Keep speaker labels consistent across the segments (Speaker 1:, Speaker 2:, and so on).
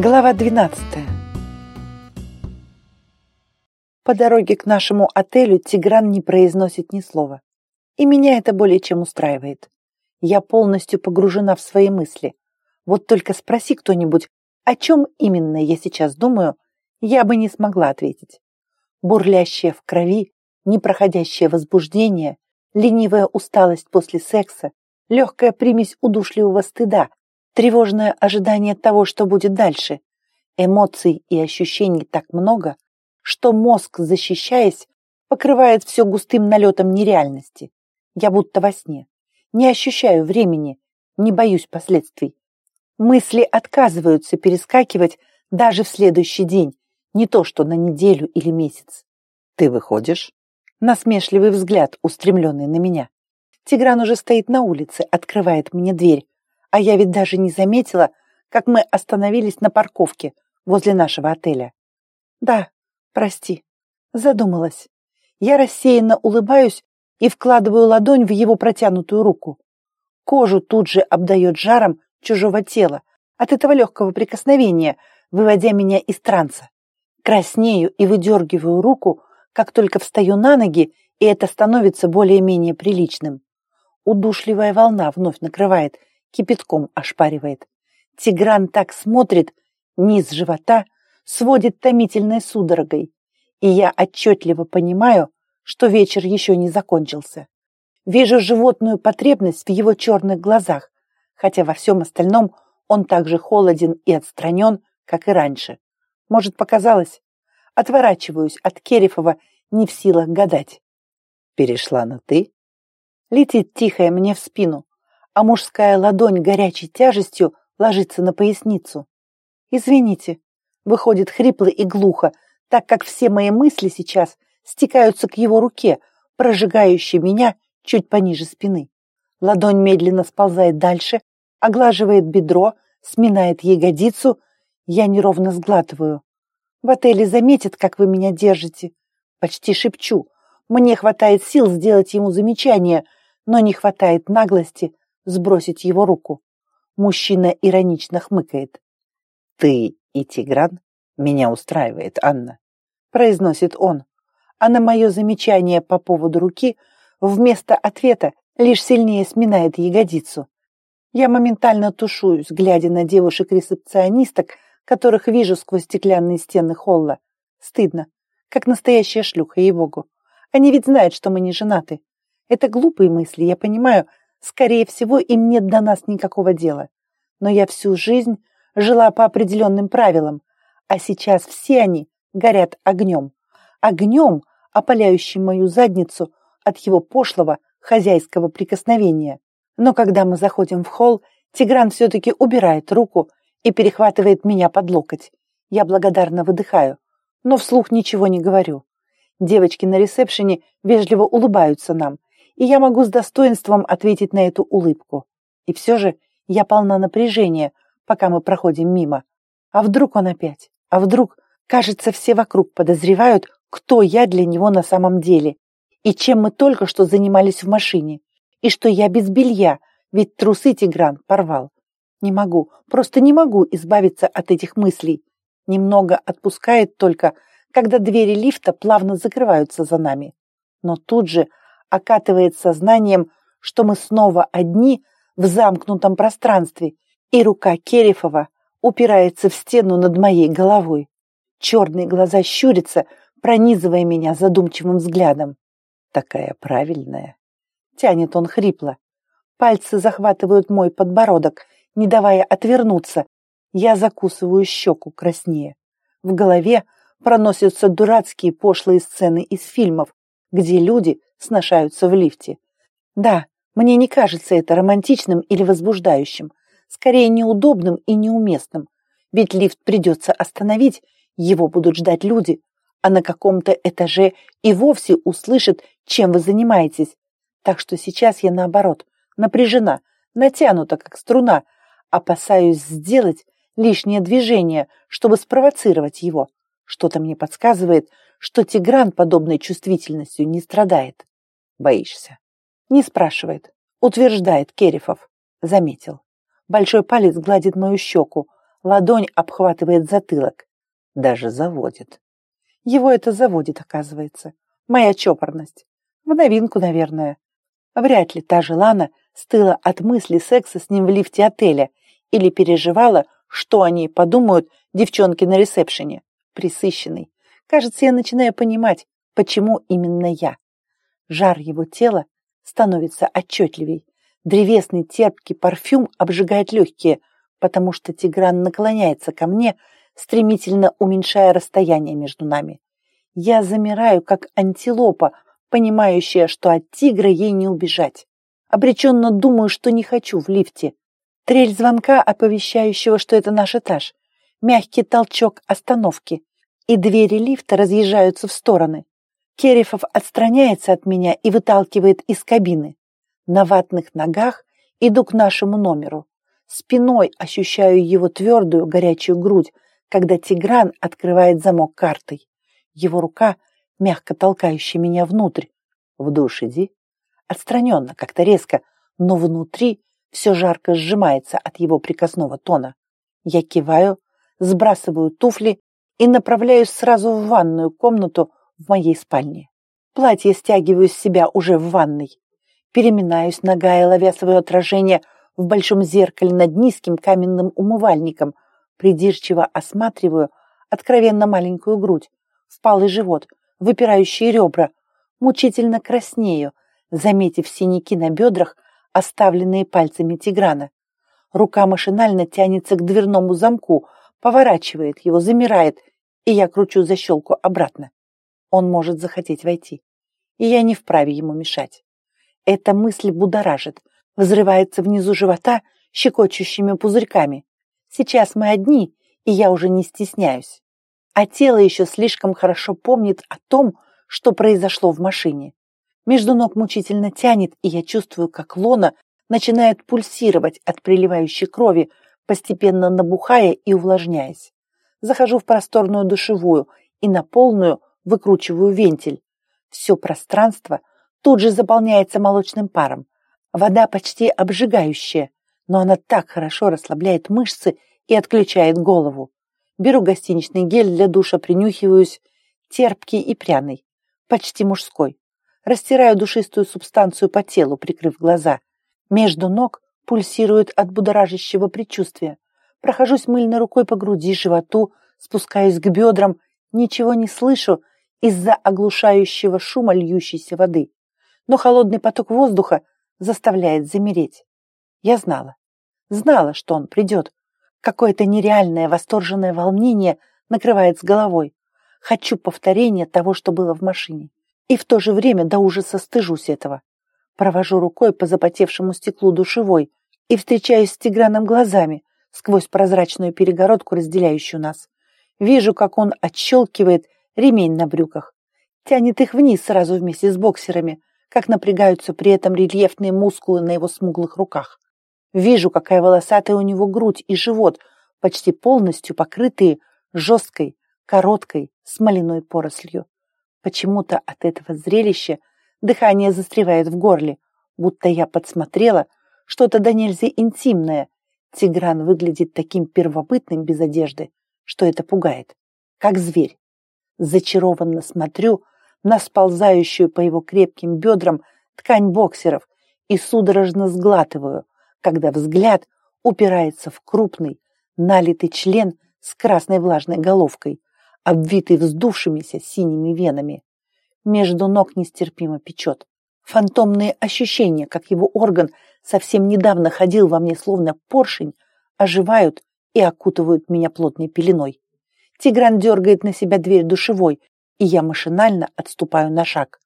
Speaker 1: Глава 12 По дороге к нашему отелю Тигран не произносит ни слова. И меня это более чем устраивает. Я полностью погружена в свои мысли. Вот только спроси кто-нибудь, о чем именно я сейчас думаю, я бы не смогла ответить. Бурлящее в крови, непроходящее возбуждение, ленивая усталость после секса, легкая примесь удушливого стыда, тревожное ожидание того, что будет дальше. Эмоций и ощущений так много, что мозг, защищаясь, покрывает все густым налетом нереальности. Я будто во сне. Не ощущаю времени, не боюсь последствий. Мысли отказываются перескакивать даже в следующий день, не то что на неделю или месяц. «Ты выходишь?» Насмешливый взгляд, устремленный на меня. Тигран уже стоит на улице, открывает мне дверь, а я ведь даже не заметила, как мы остановились на парковке возле нашего отеля. Да, прости, задумалась. Я рассеянно улыбаюсь и вкладываю ладонь в его протянутую руку. Кожу тут же обдает жаром чужого тела от этого легкого прикосновения, выводя меня из транса. Краснею и выдергиваю руку, как только встаю на ноги, и это становится более-менее приличным. Удушливая волна вновь накрывает, кипятком ошпаривает. Тигран так смотрит, низ живота сводит томительной судорогой, и я отчетливо понимаю, что вечер еще не закончился. Вижу животную потребность в его черных глазах, хотя во всем остальном он так же холоден и отстранен, как и раньше. Может, показалось? Отворачиваюсь от Керифова, не в силах гадать. Перешла на «ты»? Летит тихая мне в спину, а мужская ладонь горячей тяжестью ложится на поясницу. «Извините», — выходит хрипло и глухо, так как все мои мысли сейчас стекаются к его руке, прожигающей меня чуть пониже спины. Ладонь медленно сползает дальше, оглаживает бедро, сминает ягодицу. Я неровно сглатываю. В отеле заметят, как вы меня держите. Почти шепчу. Мне хватает сил сделать ему замечание, но не хватает наглости сбросить его руку. Мужчина иронично хмыкает. «Ты и Тигран меня устраивает, Анна», — произносит он. А на мое замечание по поводу руки вместо ответа лишь сильнее сминает ягодицу. Я моментально тушуюсь, глядя на девушек-ресепционисток, которых вижу сквозь стеклянные стены холла. Стыдно, как настоящая шлюха, ей-богу. Они ведь знают, что мы не женаты. Это глупые мысли, я понимаю, Скорее всего, им нет до нас никакого дела. Но я всю жизнь жила по определенным правилам, а сейчас все они горят огнем. Огнем, опаляющим мою задницу от его пошлого хозяйского прикосновения. Но когда мы заходим в холл, Тигран все-таки убирает руку и перехватывает меня под локоть. Я благодарно выдыхаю, но вслух ничего не говорю. Девочки на ресепшене вежливо улыбаются нам, и я могу с достоинством ответить на эту улыбку. И все же я полна напряжения, пока мы проходим мимо. А вдруг он опять? А вдруг, кажется, все вокруг подозревают, кто я для него на самом деле, и чем мы только что занимались в машине, и что я без белья, ведь трусы Тигран порвал. Не могу, просто не могу избавиться от этих мыслей. Немного отпускает только, когда двери лифта плавно закрываются за нами. Но тут же окатывает сознанием, что мы снова одни в замкнутом пространстве, и рука Керифова упирается в стену над моей головой. Черные глаза щурятся, пронизывая меня задумчивым взглядом. Такая правильная. Тянет он хрипло. Пальцы захватывают мой подбородок, не давая отвернуться. Я закусываю щеку краснее. В голове проносятся дурацкие пошлые сцены из фильмов, где люди сношаются в лифте. Да, мне не кажется это романтичным или возбуждающим, скорее неудобным и неуместным, ведь лифт придется остановить, его будут ждать люди, а на каком-то этаже и вовсе услышат, чем вы занимаетесь. Так что сейчас я, наоборот, напряжена, натянута, как струна, опасаюсь сделать лишнее движение, чтобы спровоцировать его. Что-то мне подсказывает, что Тигран подобной чувствительностью не страдает. Боишься? Не спрашивает. Утверждает Керифов. Заметил. Большой палец гладит мою щеку, Ладонь обхватывает затылок. Даже заводит. Его это заводит, оказывается. Моя чопорность. В новинку, наверное. Вряд ли та же Лана стыла от мысли секса с ним в лифте отеля или переживала, что о ней подумают девчонки на ресепшене. Присыщенный. Кажется, я начинаю понимать, почему именно я. Жар его тела становится отчетливей. Древесный терпкий парфюм обжигает легкие, потому что Тигран наклоняется ко мне, стремительно уменьшая расстояние между нами. Я замираю, как антилопа, понимающая, что от тигра ей не убежать. Обреченно думаю, что не хочу в лифте. Трель звонка, оповещающего, что это наш этаж. Мягкий толчок остановки. И двери лифта разъезжаются в стороны. Керифов отстраняется от меня и выталкивает из кабины. На ватных ногах иду к нашему номеру. Спиной ощущаю его твердую горячую грудь, когда Тигран открывает замок картой. Его рука, мягко толкающая меня внутрь. В душ иди. Отстраненно, как-то резко, но внутри все жарко сжимается от его приказного тона. Я киваю, сбрасываю туфли и направляюсь сразу в ванную комнату в моей спальне. Платье стягиваю с себя уже в ванной. Переминаюсь, ногая, ловя свое отражение в большом зеркале над низким каменным умывальником, придирчиво осматриваю откровенно маленькую грудь, впалый живот, выпирающие ребра, мучительно краснею, заметив синяки на бедрах, оставленные пальцами Тиграна. Рука машинально тянется к дверному замку, поворачивает его, замирает, и я кручу защелку обратно. Он может захотеть войти, и я не вправе ему мешать. Эта мысль будоражит, взрывается внизу живота щекочущими пузырьками. Сейчас мы одни, и я уже не стесняюсь. А тело еще слишком хорошо помнит о том, что произошло в машине. Между ног мучительно тянет, и я чувствую, как лона начинает пульсировать от приливающей крови, постепенно набухая и увлажняясь. Захожу в просторную душевую и на полную выкручиваю вентиль. Все пространство тут же заполняется молочным паром. Вода почти обжигающая, но она так хорошо расслабляет мышцы и отключает голову. Беру гостиничный гель для душа, принюхиваюсь, терпкий и пряный, почти мужской. Растираю душистую субстанцию по телу, прикрыв глаза. Между ног пульсирует от будоражащего предчувствия. Прохожусь мыльной рукой по груди, животу, спускаюсь к бедрам, ничего не слышу из-за оглушающего шума льющейся воды. Но холодный поток воздуха заставляет замереть. Я знала, знала, что он придет. Какое-то нереальное восторженное волнение накрывает с головой. Хочу повторения того, что было в машине. И в то же время до ужаса стыжусь этого. Провожу рукой по запотевшему стеклу душевой, и встречаюсь с Тиграном глазами сквозь прозрачную перегородку, разделяющую нас. Вижу, как он отщелкивает ремень на брюках, тянет их вниз сразу вместе с боксерами, как напрягаются при этом рельефные мускулы на его смуглых руках. Вижу, какая волосатая у него грудь и живот, почти полностью покрытые жесткой, короткой, смоляной порослью. Почему-то от этого зрелища дыхание застревает в горле, будто я подсмотрела что-то до нельзя интимное. Тигран выглядит таким первобытным без одежды, что это пугает, как зверь. Зачарованно смотрю на сползающую по его крепким бедрам ткань боксеров и судорожно сглатываю, когда взгляд упирается в крупный, налитый член с красной влажной головкой, обвитый вздувшимися синими венами. Между ног нестерпимо печет. Фантомные ощущения, как его орган совсем недавно ходил во мне словно поршень, оживают и окутывают меня плотной пеленой. Тигран дергает на себя дверь душевой, и я машинально отступаю на шаг.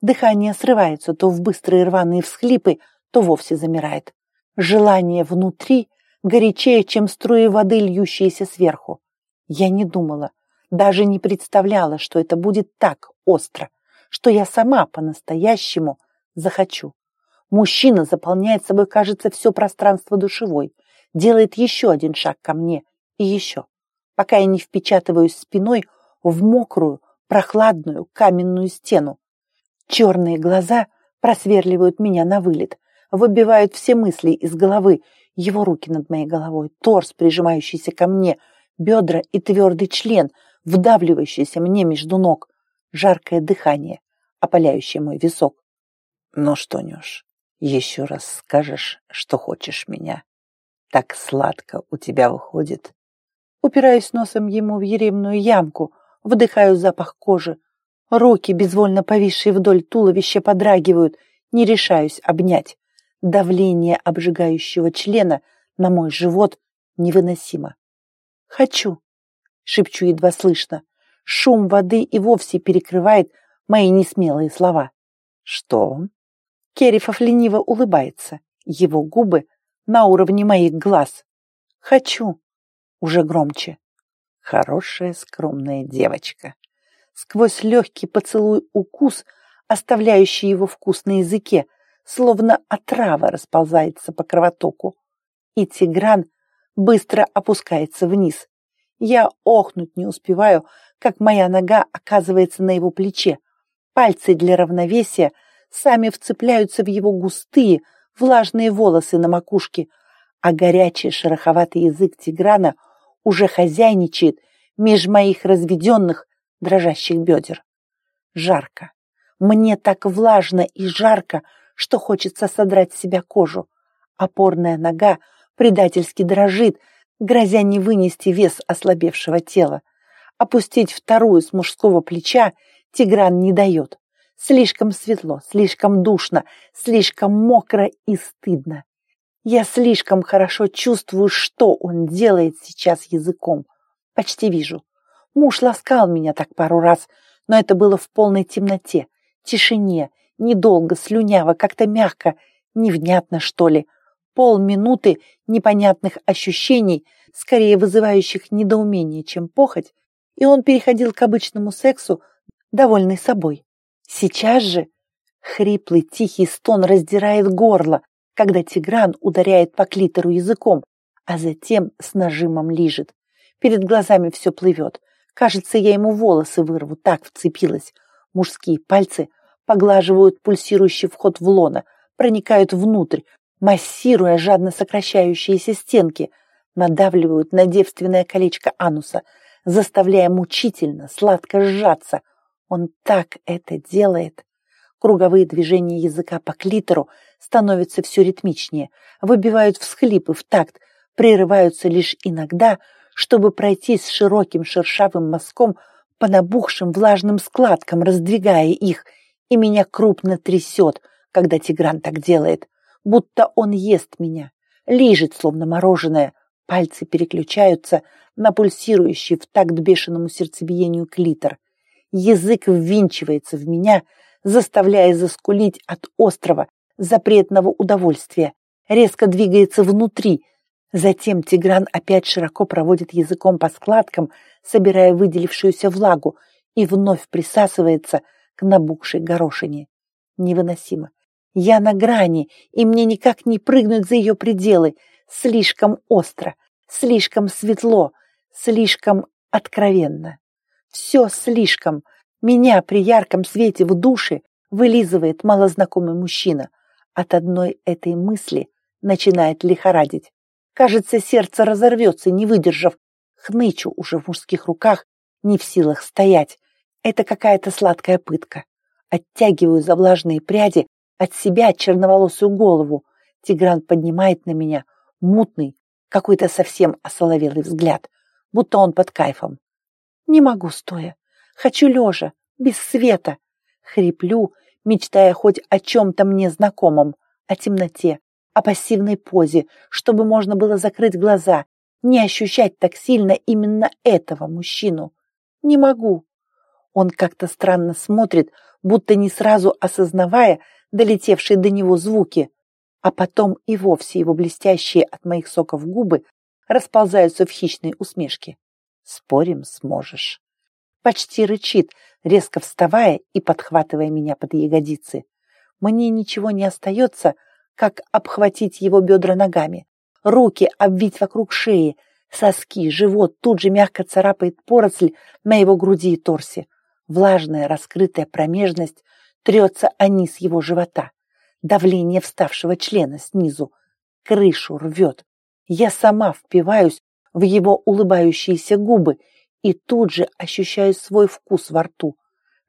Speaker 1: Дыхание срывается то в быстрые рваные всхлипы, то вовсе замирает. Желание внутри горячее, чем струи воды, льющиеся сверху. Я не думала, даже не представляла, что это будет так остро, что я сама по-настоящему захочу. Мужчина заполняет собой, кажется, все пространство душевой, делает еще один шаг ко мне и еще, пока я не впечатываюсь спиной в мокрую, прохладную каменную стену. Черные глаза просверливают меня на вылет, выбивают все мысли из головы, его руки над моей головой, торс, прижимающийся ко мне, бедра и твердый член, вдавливающийся мне между ног, жаркое дыхание, опаляющее мой висок.
Speaker 2: Ну что, Нюш, еще раз скажешь, что хочешь меня. Так сладко у тебя выходит.
Speaker 1: Упираюсь носом ему в еремную ямку, вдыхаю запах кожи. Руки, безвольно повисшие вдоль туловища, подрагивают, не решаюсь обнять. Давление обжигающего члена на мой живот невыносимо. «Хочу!» — шепчу едва слышно. Шум воды и вовсе перекрывает мои несмелые слова.
Speaker 2: «Что?»
Speaker 1: Керифов лениво улыбается. Его губы на уровне моих глаз. «Хочу!» Уже громче.
Speaker 2: «Хорошая, скромная девочка!»
Speaker 1: Сквозь легкий поцелуй укус, оставляющий его вкус на языке, словно отрава расползается по кровотоку. И Тигран быстро опускается вниз. Я охнуть не успеваю, как моя нога оказывается на его плече. Пальцы для равновесия сами вцепляются в его густые, влажные волосы на макушке, а горячий шероховатый язык Тиграна уже хозяйничает меж моих разведенных дрожащих бедер. Жарко. Мне так влажно и жарко, что хочется содрать с себя кожу. Опорная нога предательски дрожит, грозя не вынести вес ослабевшего тела. Опустить вторую с мужского плеча Тигран не дает. Слишком светло, слишком душно, слишком мокро и стыдно. Я слишком хорошо чувствую, что он делает сейчас языком. Почти вижу. Муж ласкал меня так пару раз, но это было в полной темноте, тишине, недолго, слюняво, как-то мягко, невнятно, что ли. Полминуты непонятных ощущений, скорее вызывающих недоумение, чем похоть, и он переходил к обычному сексу, довольный собой. Сейчас же хриплый тихий стон раздирает горло, когда Тигран ударяет по клитору языком, а затем с нажимом лижет. Перед глазами все плывет. Кажется, я ему волосы вырву, так вцепилась. Мужские пальцы поглаживают пульсирующий вход в лоно, проникают внутрь, массируя жадно сокращающиеся стенки, надавливают на девственное колечко ануса, заставляя мучительно, сладко сжаться. Он так это делает. Круговые движения языка по клитору становятся все ритмичнее, выбивают всхлипы в такт, прерываются лишь иногда, чтобы пройтись широким шершавым мазком по набухшим влажным складкам, раздвигая их, и меня крупно трясет, когда Тигран так делает, будто он ест меня, лижет, словно мороженое, пальцы переключаются на пульсирующий в такт бешеному сердцебиению клитор. Язык ввинчивается в меня, заставляя заскулить от острого, запретного удовольствия, резко двигается внутри. Затем Тигран опять широко проводит языком по складкам, собирая выделившуюся влагу, и вновь присасывается к набухшей горошине. Невыносимо. Я на грани, и мне никак не прыгнуть за ее пределы. Слишком остро, слишком светло, слишком откровенно. Все слишком. Меня при ярком свете в душе вылизывает малознакомый мужчина. От одной этой мысли начинает лихорадить. Кажется, сердце разорвется, не выдержав. Хнычу уже в мужских руках, не в силах стоять. Это какая-то сладкая пытка. Оттягиваю за влажные пряди от себя черноволосую голову. Тигран поднимает на меня мутный, какой-то совсем осоловелый взгляд, будто он под кайфом. Не могу стоя. Хочу лежа, без света. Хриплю, мечтая хоть о чем-то мне знакомом, о темноте, о пассивной позе, чтобы можно было закрыть глаза, не ощущать так сильно именно этого мужчину. Не могу. Он как-то странно смотрит, будто не сразу осознавая долетевшие до него звуки, а потом и вовсе его блестящие от моих соков губы расползаются в хищной усмешке. Спорим, сможешь. Почти рычит, резко вставая и подхватывая меня под ягодицы. Мне ничего не остается, как обхватить его бедра ногами, руки обвить вокруг шеи, соски, живот тут же мягко царапает поросль на его груди и торсе. Влажная раскрытая промежность трется о низ его живота. Давление вставшего члена снизу. Крышу рвет. Я сама впиваюсь в его улыбающиеся губы и тут же ощущаю свой вкус во рту.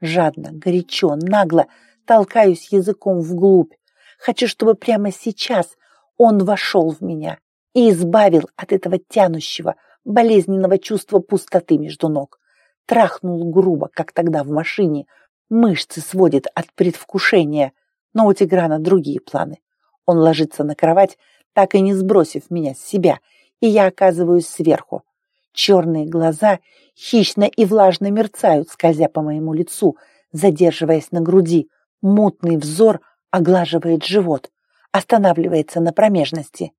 Speaker 1: Жадно, горячо, нагло толкаюсь языком вглубь. Хочу, чтобы прямо сейчас он вошел в меня и избавил от этого тянущего, болезненного чувства пустоты между ног. Трахнул грубо, как тогда в машине. Мышцы сводит от предвкушения. Но у Тиграна другие планы. Он ложится на кровать, так и не сбросив меня с себя, и я оказываюсь сверху. Черные глаза хищно и влажно мерцают, скользя по моему лицу, задерживаясь на груди. Мутный взор оглаживает живот, останавливается на промежности.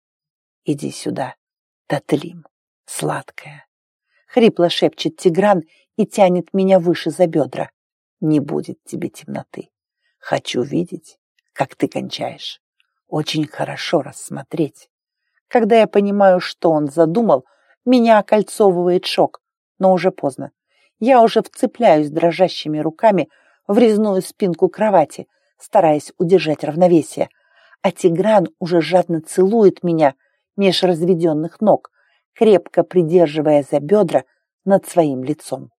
Speaker 1: «Иди сюда, Татлим, сладкая!» Хрипло шепчет Тигран и тянет меня выше за бедра. «Не будет тебе темноты. Хочу видеть, как ты кончаешь. Очень хорошо рассмотреть». Когда я понимаю, что он задумал, меня окольцовывает шок, но уже поздно. Я уже вцепляюсь дрожащими руками в резную спинку кровати, стараясь удержать равновесие, а Тигран уже жадно целует меня меж разведенных ног, крепко придерживая за бедра над своим лицом.